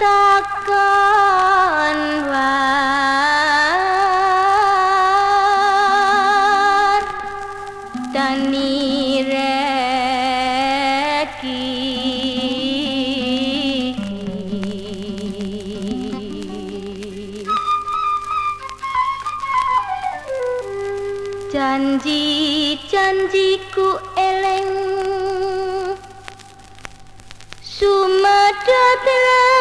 takon war. Tani reki. Janji janjiku eleng. Sumadatra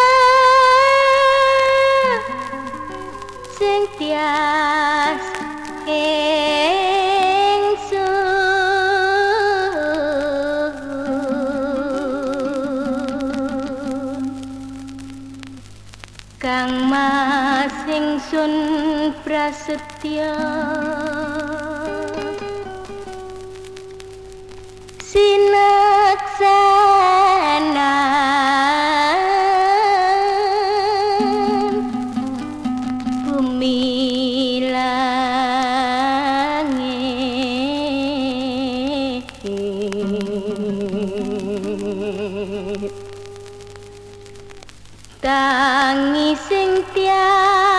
Kang masing sun prasetya. Tangi sing tiang